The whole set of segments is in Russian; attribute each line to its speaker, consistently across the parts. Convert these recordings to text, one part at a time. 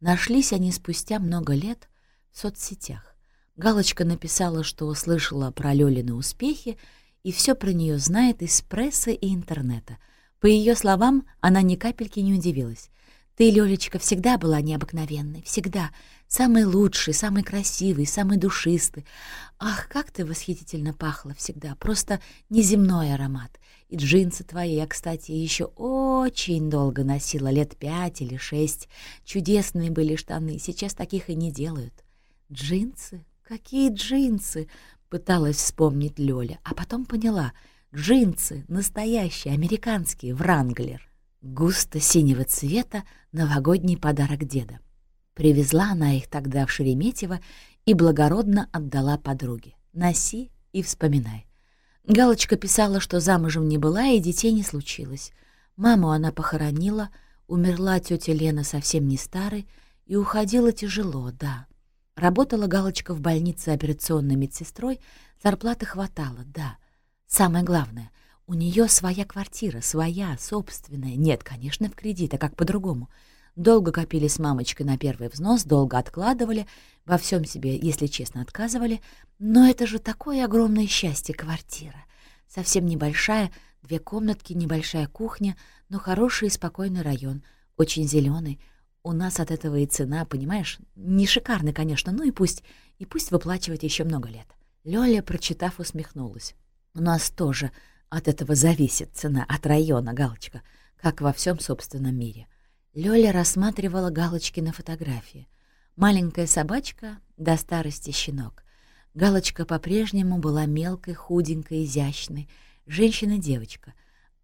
Speaker 1: Нашлись они спустя много лет в соцсетях. Галочка написала, что услышала про Лёлины успехи и все про нее знает из прессы и интернета. По ее словам, она ни капельки не удивилась. «Ты, Лёлечка, всегда была необыкновенной, всегда. Самый лучший, самый красивый, самый душистый. Ах, как ты восхитительно пахла всегда, просто неземной аромат. И джинсы твои я, кстати, еще очень долго носила, лет пять или шесть. Чудесные были штаны, сейчас таких и не делают. Джинсы? Какие джинсы? Пыталась вспомнить Лёля, а потом поняла. Джинсы настоящие, американские, Вранглер. Густо-синего цвета новогодний подарок деда. Привезла она их тогда в Шереметьево и благородно отдала подруге. Носи и вспоминай. Галочка писала, что замужем не была и детей не случилось. Маму она похоронила, умерла тетя Лена совсем не старой и уходила тяжело, да. Работала Галочка в больнице операционной медсестрой, зарплаты хватало, да. Самое главное, у нее своя квартира, своя, собственная. Нет, конечно, в кредит, а как по-другому — Долго копили с мамочкой на первый взнос, долго откладывали, во всем себе, если честно, отказывали. Но это же такое огромное счастье — квартира. Совсем небольшая, две комнатки, небольшая кухня, но хороший и спокойный район, очень зеленый. У нас от этого и цена, понимаешь, не шикарный, конечно, ну и пусть, и пусть выплачивать еще много лет. Лёля, прочитав, усмехнулась. У нас тоже от этого зависит цена, от района, галочка, как во всем собственном мире. — Лёля рассматривала галочки на фотографии. Маленькая собачка до старости щенок. Галочка по-прежнему была мелкой, худенькой, изящной. Женщина-девочка.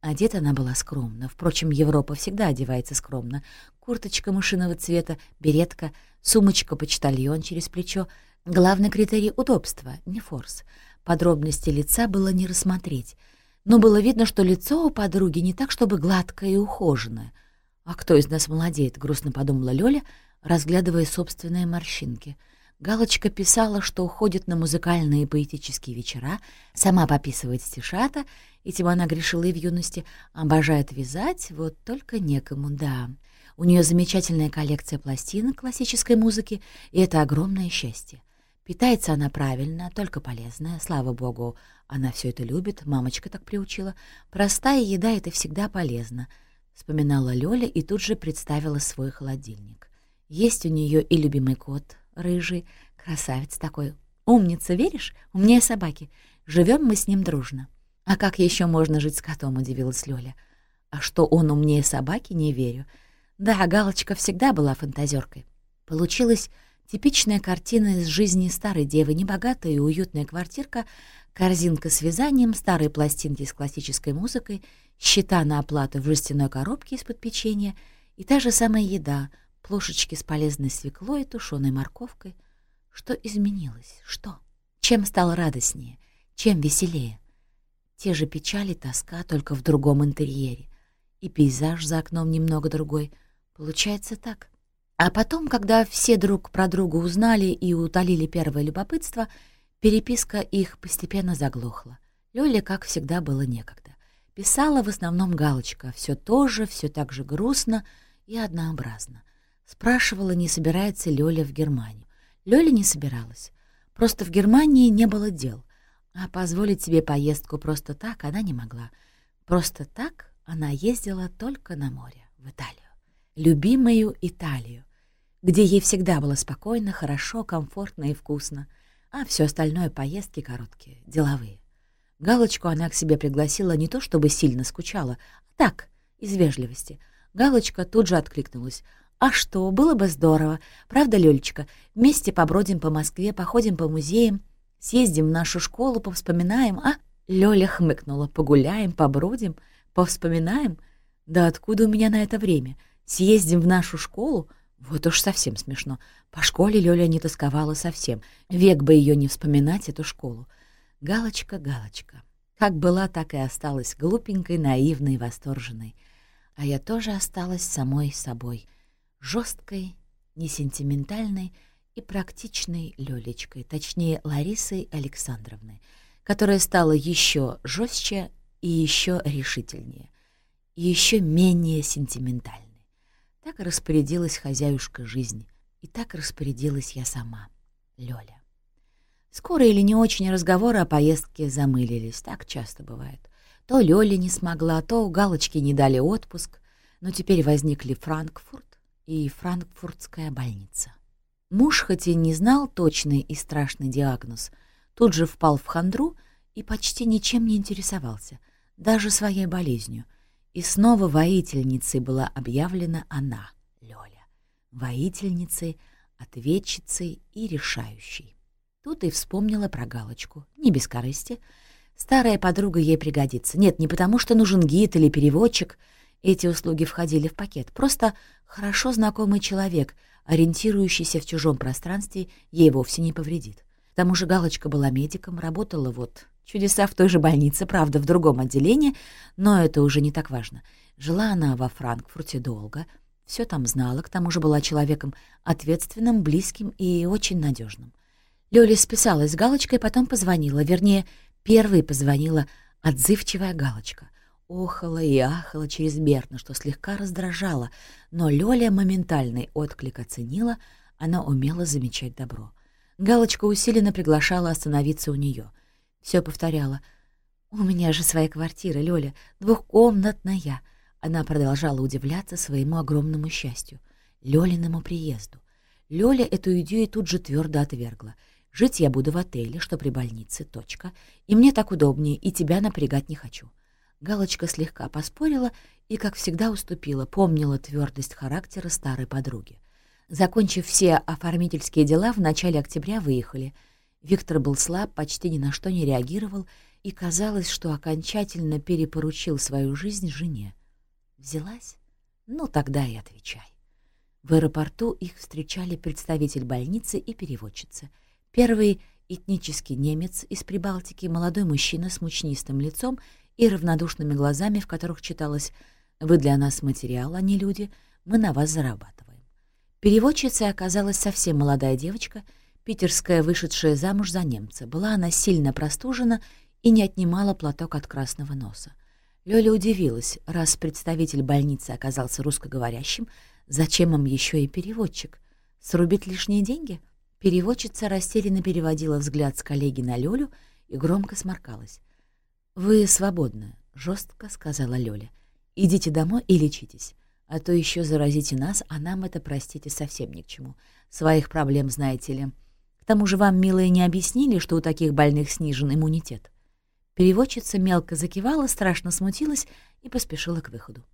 Speaker 1: Одета она была скромно. Впрочем, Европа всегда одевается скромно. Курточка мышиного цвета, беретка, сумочка-почтальон через плечо. Главный критерий — удобства, не форс. Подробности лица было не рассмотреть. Но было видно, что лицо у подруги не так, чтобы гладкое и ухоженное — «А кто из нас молодеет?» — грустно подумала Лёля, разглядывая собственные морщинки. Галочка писала, что уходит на музыкальные и поэтические вечера, сама пописывает стишата, этим она грешила и в юности, обожает вязать, вот только некому, да. У нее замечательная коллекция пластинок классической музыки, и это огромное счастье. Питается она правильно, только полезная, слава богу, она все это любит, мамочка так приучила. Простая еда — это всегда полезно —— вспоминала Лёля и тут же представила свой холодильник. Есть у нее и любимый кот, рыжий, красавец такой. Умница, веришь? Умнее собаки. Живем мы с ним дружно. А как еще можно жить с котом, удивилась Лёля. А что он умнее собаки, не верю. Да, Галочка всегда была фантазеркой. Получилась типичная картина из жизни старой девы, небогатая и уютная квартирка, корзинка с вязанием, старые пластинки с классической музыкой — счета на оплату в жестяной коробке из-под печенья и та же самая еда, плошечки с полезной свеклой и тушеной морковкой. Что изменилось? Что? Чем стало радостнее? Чем веселее? Те же печали, тоска, только в другом интерьере. И пейзаж за окном немного другой. Получается так. А потом, когда все друг про друга узнали и утолили первое любопытство, переписка их постепенно заглохла. Лёле, как всегда, было некогда. Писала в основном галочка, все тоже, все так же грустно и однообразно. Спрашивала, не собирается Лёля в Германию. Лёля не собиралась. Просто в Германии не было дел. А позволить себе поездку просто так она не могла. Просто так она ездила только на море, в Италию. Любимую Италию, где ей всегда было спокойно, хорошо, комфортно и вкусно, а все остальное поездки короткие, деловые. Галочку она к себе пригласила не то чтобы сильно скучала, а так, из вежливости. Галочка тут же откликнулась. «А что, было бы здорово. Правда, Лёлечка? Вместе побродим по Москве, походим по музеям, съездим в нашу школу, повспоминаем, а?» Лёля хмыкнула. «Погуляем, побродим, повспоминаем? Да откуда у меня на это время? Съездим в нашу школу? Вот уж совсем смешно. По школе Лёля не тосковала совсем. Век бы её не вспоминать, эту школу. Галочка, галочка. Как была, так и осталась глупенькой, наивной, восторженной. А я тоже осталась самой собой, жесткой, несентиментальной и практичной Лёлечкой, точнее Ларисой Александровной, которая стала еще жестче и еще решительнее, и еще менее сентиментальной. Так распорядилась хозяюшка жизни, и так распорядилась я сама, Лёля. Скоро или не очень разговоры о поездке замылились, так часто бывает. То Лёля не смогла, то Галочки не дали отпуск, но теперь возникли Франкфурт и Франкфуртская больница. Муж хоть и не знал точный и страшный диагноз, тут же впал в хандру и почти ничем не интересовался, даже своей болезнью. И снова воительницей была объявлена она, Лёля. Воительницей, ответчицей и решающей. Тут и вспомнила про галочку, не без корысти. Старая подруга ей пригодится. Нет, не потому что нужен гид или переводчик. Эти услуги входили в пакет. Просто хорошо знакомый человек, ориентирующийся в чужом пространстве, ей вовсе не повредит. К тому же галочка была медиком, работала вот Чудеса в той же больнице, правда, в другом отделении, но это уже не так важно. Жила она во Франкфурте долго, все там знала, к тому же была человеком ответственным, близким и очень надежным. Лёля списалась Галочкой, потом позвонила, вернее, первой позвонила отзывчивая Галочка. Охала и ахала чрезмерно, что слегка раздражала, но Лёля моментальный отклик оценила, она умела замечать добро. Галочка усиленно приглашала остановиться у нее — все повторяла. «У меня же своя квартира, Лёля, двухкомнатная». Она продолжала удивляться своему огромному счастью, Лёлиному приезду. Лёля эту идею тут же твердо отвергла. «Жить я буду в отеле, что при больнице, точка. И мне так удобнее, и тебя напрягать не хочу». Галочка слегка поспорила и, как всегда, уступила, помнила твердость характера старой подруги. Закончив все оформительские дела, в начале октября выехали — Виктор был слаб, почти ни на что не реагировал, и казалось, что окончательно перепоручил свою жизнь жене. Взялась? Ну, тогда и отвечай. В аэропорту их встречали представитель больницы и переводчица. Первый — этнический немец из Прибалтики, молодой мужчина с мучнистым лицом и равнодушными глазами, в которых читалось «Вы для нас материал, а не люди, мы на вас зарабатываем». Переводчицей оказалась совсем молодая девочка — питерская, вышедшая замуж за немца. Была она сильно простужена и не отнимала платок от красного носа. Лёля удивилась, раз представитель больницы оказался русскоговорящим, зачем им еще и переводчик? Срубить лишние деньги? Переводчица растерянно переводила взгляд с коллеги на Лёлю и громко сморкалась. «Вы свободны», — жестко сказала Лёля. «Идите домой и лечитесь, а то еще заразите нас, а нам это, простите, совсем ни к чему. Своих проблем, знаете ли». К тому же вам, милые, не объяснили, что у таких больных снижен иммунитет. Переводчица мелко закивала, страшно смутилась и поспешила к выходу.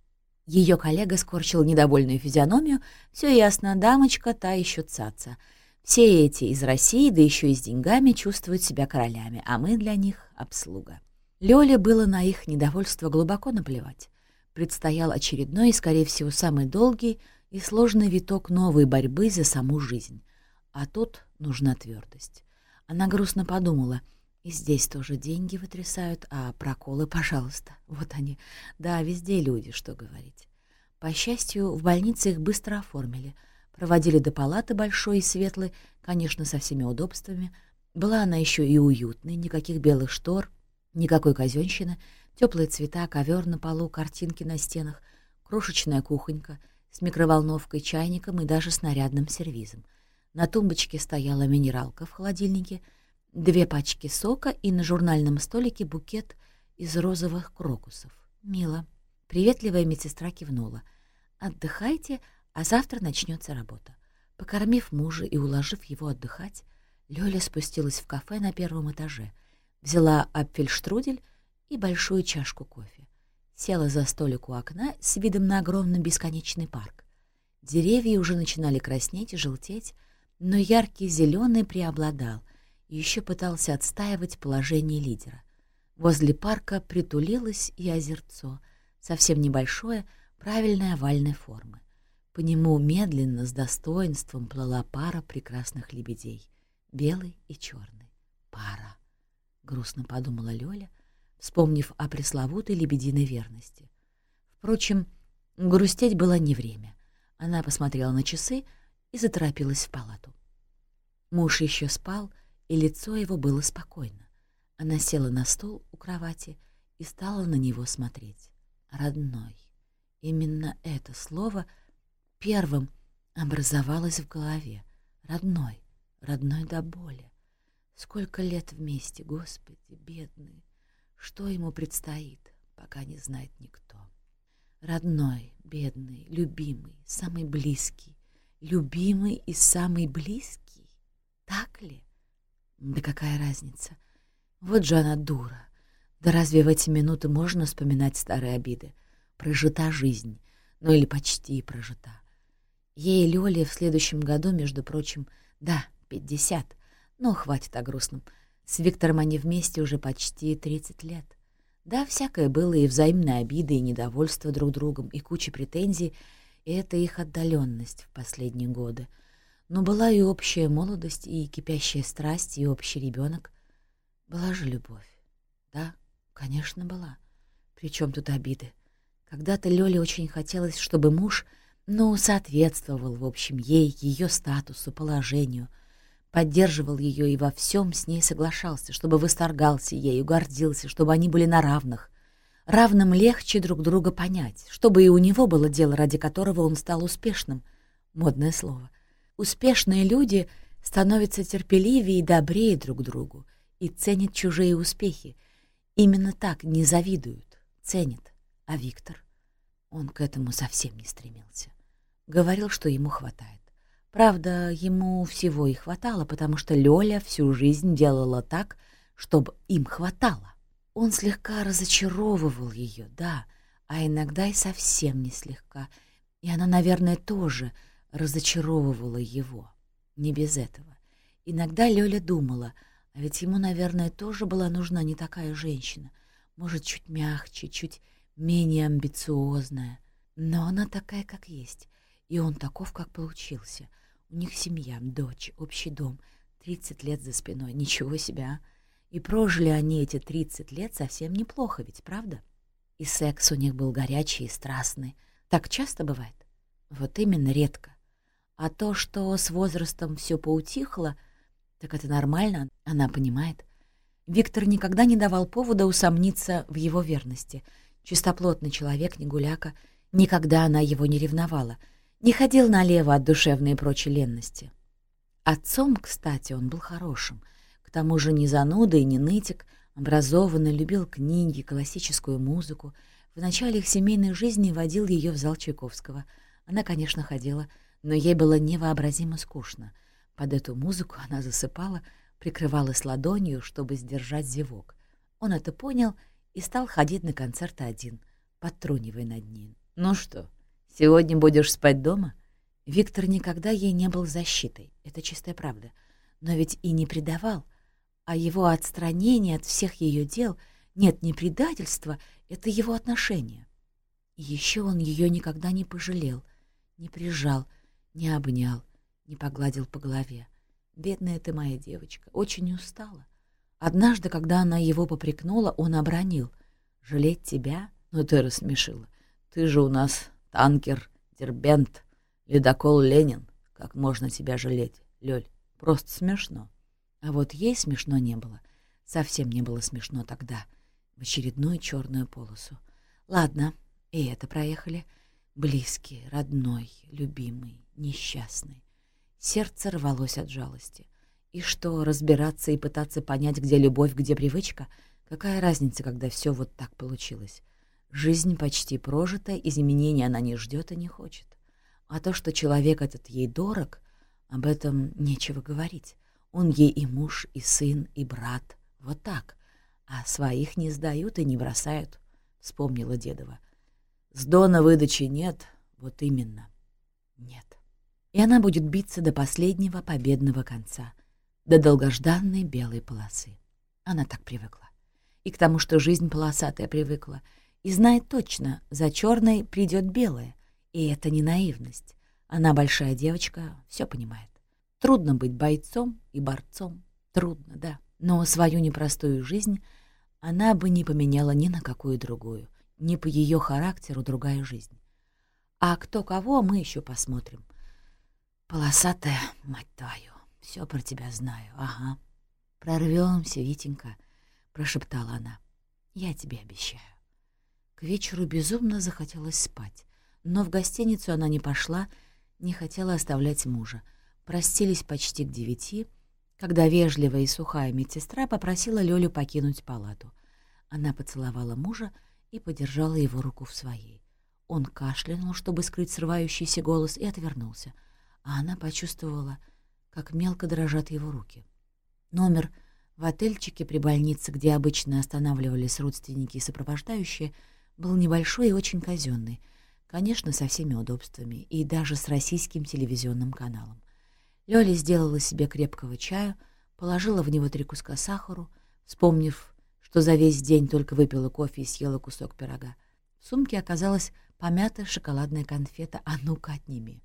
Speaker 1: Ее коллега скорчил недовольную физиономию. Все ясно, дамочка, та еще цаца. Все эти из России, да еще и с деньгами, чувствуют себя королями, а мы для них — обслуга. Лёле было на их недовольство глубоко наплевать. Предстоял очередной скорее всего, самый долгий и сложный виток новой борьбы за саму жизнь. А тут нужна твердость. Она грустно подумала. И здесь тоже деньги вытрясают, а проколы, пожалуйста. Вот они. Да, везде люди, что говорить. По счастью, в больнице их быстро оформили. Проводили до палаты большой и светлой, конечно, со всеми удобствами. Была она еще и уютной, никаких белых штор, никакой казенщины, теплые цвета, ковер на полу, картинки на стенах, крошечная кухонька с микроволновкой, чайником и даже с нарядным сервизом — на тумбочке стояла минералка в холодильнике, две пачки сока и на журнальном столике букет из розовых крокусов. Мило. Приветливая медсестра кивнула. «Отдыхайте, а завтра начнется работа». Покормив мужа и уложив его отдыхать, Лёля спустилась в кафе на первом этаже, взяла апфельштрудель и большую чашку кофе. Села за столик у окна с видом на огромный бесконечный парк. Деревья уже начинали краснеть и желтеть, но яркий зеленый преобладал и еще пытался отстаивать положение лидера. Возле парка притулилось и озерцо, совсем небольшое, правильной овальной формы. По нему медленно, с достоинством плыла пара прекрасных лебедей, белый и черный. Пара, — грустно подумала Лёля, вспомнив о пресловутой лебединой верности. Впрочем, грустеть было не время. Она посмотрела на часы — и заторопилась в палату. Муж еще спал, и лицо его было спокойно. Она села на стол у кровати и стала на него смотреть. Родной. Именно это слово первым образовалось в голове. Родной, родной до боли. Сколько лет вместе, Господи, бедный. Что ему предстоит, пока не знает никто. Родной, бедный, любимый, самый близкий. Любимый и самый близкий? Так ли? Да какая разница? Вот же она дура. Да разве в эти минуты можно вспоминать старые обиды? Прожита жизнь, ну или почти прожита. Ей Лёле в следующем году, между прочим, да, пятьдесят. Но хватит о грустном. С Виктором они вместе уже почти тридцать лет. Да, всякое было, и взаимные обиды, и недовольство друг другом, и куча претензий, и это их отдаленность в последние годы. Но была и общая молодость, и кипящая страсть, и общий ребенок. Была же любовь. Да, конечно, была. Причем тут обиды? Когда-то Лёле очень хотелось, чтобы муж, ну, соответствовал, в общем, ей, ее статусу, положению, поддерживал ее и во всем с ней соглашался, чтобы восторгался ею, гордился, чтобы они были на равных. Равным легче друг друга понять, чтобы и у него было дело, ради которого он стал успешным. Модное слово. Успешные люди становятся терпеливее и добрее друг другу и ценят чужие успехи. Именно так не завидуют, ценят. А Виктор? Он к этому совсем не стремился. Говорил, что ему хватает. Правда, ему всего и хватало, потому что Лёля всю жизнь делала так, чтобы им хватало. Он слегка разочаровывал ее, да, а иногда и совсем не слегка. И она, наверное, тоже разочаровывала его. Не без этого. Иногда Лёля думала, а ведь ему, наверное, тоже была нужна не такая женщина. Может, чуть мягче, чуть менее амбициозная, но она такая, как есть, и он таков, как получился. У них семья, дочь, общий дом, тридцать лет за спиной, ничего себе, а? И прожили они эти тридцать лет совсем неплохо, ведь правда? И секс у них был горячий и страстный. Так часто бывает? Вот именно редко. А то, что с возрастом все поутихло, так это нормально, она понимает. Виктор никогда не давал повода усомниться в его верности — Чистоплотный человек, не гуляка. Никогда она его не ревновала. Не ходил налево от душевной и прочей ленности. Отцом, кстати, он был хорошим. К тому же не зануда и не нытик, образованный, любил книги, классическую музыку. В начале их семейной жизни водил ее в зал Чайковского. Она, конечно, ходила, но ей было невообразимо скучно. Под эту музыку она засыпала, прикрывалась ладонью, чтобы сдержать зевок. Он это понял — и стал ходить на концерты один, подтрунивая над ним. «Ну что, сегодня будешь спать дома?» Виктор никогда ей не был защитой, это чистая правда, но ведь и не предавал, а его отстранение от всех ее дел, нет, не предательство, это его отношение. И еще он ее никогда не пожалел, не прижал, не обнял, не погладил по голове. Бедная ты моя девочка, очень устала. Однажды, когда она его попрекнула, он обронил. «Жалеть тебя? Ну ты рассмешила. Ты же у нас танкер, дербент, ледокол Ленин. Как можно тебя жалеть, Лёль? Просто смешно». А вот ей смешно не было. Совсем не было смешно тогда. В очередную черную полосу. Ладно, и это проехали. Близкий, родной, любимый, несчастный. Сердце рвалось от жалости. И что, разбираться и пытаться понять, где любовь, где привычка? Какая разница, когда все вот так получилось? Жизнь почти прожита, изменений она не ждет и не хочет. А то, что человек этот ей дорог, об этом нечего говорить. Он ей и муж, и сын, и брат. Вот так. А своих не сдают и не бросают, — вспомнила Дедова. С Дона выдачи нет, вот именно. Нет. И она будет биться до последнего победного конца — до долгожданной белой полосы. Она так привыкла. И к тому, что жизнь полосатая привыкла, и знает точно, за черной придет белая. И это не наивность. Она большая девочка, все понимает. Трудно быть бойцом и борцом. Трудно, да. Но свою непростую жизнь она бы не поменяла ни на какую другую. Не по ее характеру другая жизнь. А кто кого, мы еще посмотрим. Полосатая, мать твою. Все про тебя знаю, ага. Прорвемся, Витенька, прошептала она. Я тебе обещаю. К вечеру безумно захотелось спать, но в гостиницу она не пошла, Не хотела оставлять мужа. Простились почти к девяти, когда вежливая и сухая медсестра попросила Лёлю покинуть палату. Она поцеловала мужа и подержала его руку в своей. Он кашлянул, чтобы скрыть срывающийся голос, и отвернулся, а она почувствовала, как мелко дрожат его руки. Номер в отельчике при больнице, где обычно останавливались родственники и сопровождающие, был небольшой и очень казенный, конечно, со всеми удобствами, и даже с российским телевизионным каналом. Лёля сделала себе крепкого чаю, положила в него три куска сахару, вспомнив, что за весь день только выпила кофе и съела кусок пирога. В сумке оказалась помятая шоколадная конфета «А ну-ка, отними!».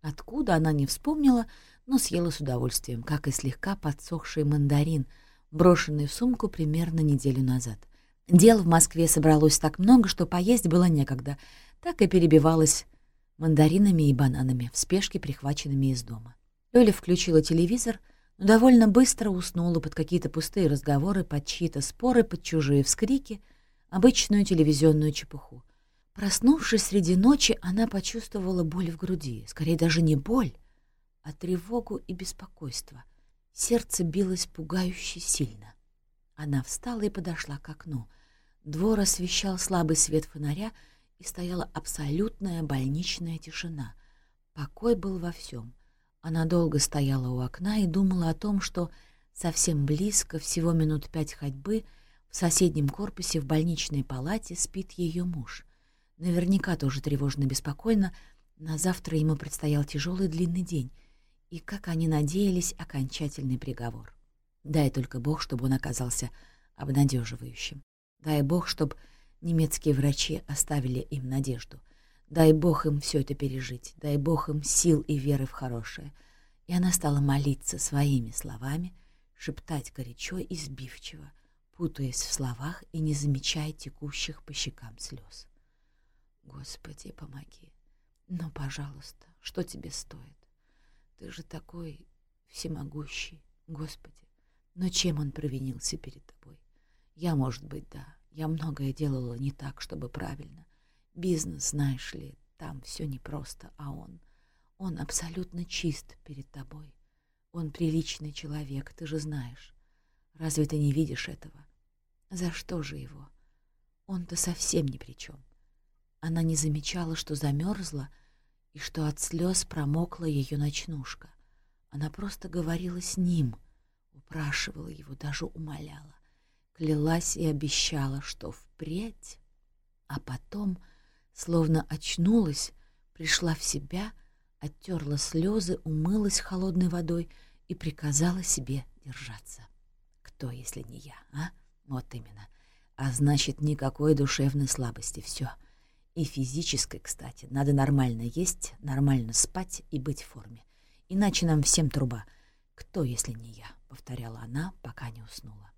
Speaker 1: Откуда она не вспомнила, но съела с удовольствием, как и слегка подсохший мандарин, брошенный в сумку примерно неделю назад. Дел в Москве собралось так много, что поесть было некогда, так и перебивалось мандаринами и бананами, в спешке прихваченными из дома. Лёля включила телевизор, но довольно быстро уснула под какие-то пустые разговоры, под чьи-то споры, под чужие вскрики, обычную телевизионную чепуху. Проснувшись среди ночи, она почувствовала боль в груди. Скорее, даже не боль, а тревогу и беспокойство. Сердце билось пугающе сильно. Она встала и подошла к окну. Двор освещал слабый свет фонаря, и стояла абсолютная больничная тишина. Покой был во всем. Она долго стояла у окна и думала о том, что совсем близко, всего минут пять ходьбы, в соседнем корпусе в больничной палате спит ее муж. Наверняка тоже тревожно и беспокойно. На завтра ему предстоял тяжелый длинный день. И, как они надеялись, окончательный приговор. Дай только Бог, чтобы он оказался обнадеживающим. Дай Бог, чтобы немецкие врачи оставили им надежду. Дай Бог им все это пережить. Дай Бог им сил и веры в хорошее. И она стала молиться своими словами, шептать горячо и сбивчиво, путаясь в словах и не замечая текущих по щекам слез. Господи, помоги. Но, пожалуйста, что тебе стоит? Ты же такой всемогущий, Господи. Но чем он провинился перед тобой? Я, может быть, да. Я многое делала не так, чтобы правильно. Бизнес, знаешь ли, там все непросто, а он... Он абсолютно чист перед тобой. Он приличный человек, ты же знаешь. Разве ты не видишь этого? За что же его? Он-то совсем ни при чем. Она не замечала, что замерзла и что от слез промокла ее ночнушка. Она просто говорила с ним, упрашивала его, даже умоляла, клялась и обещала, что впредь, а потом, словно очнулась, пришла в себя, оттерла слезы, умылась холодной водой и приказала себе держаться. Кто, если не я, а? Вот именно. А значит, никакой душевной слабости. Все. — и физической, кстати. Надо нормально есть, нормально спать и быть в форме. Иначе нам всем труба. Кто, если не я? — повторяла она, пока не уснула.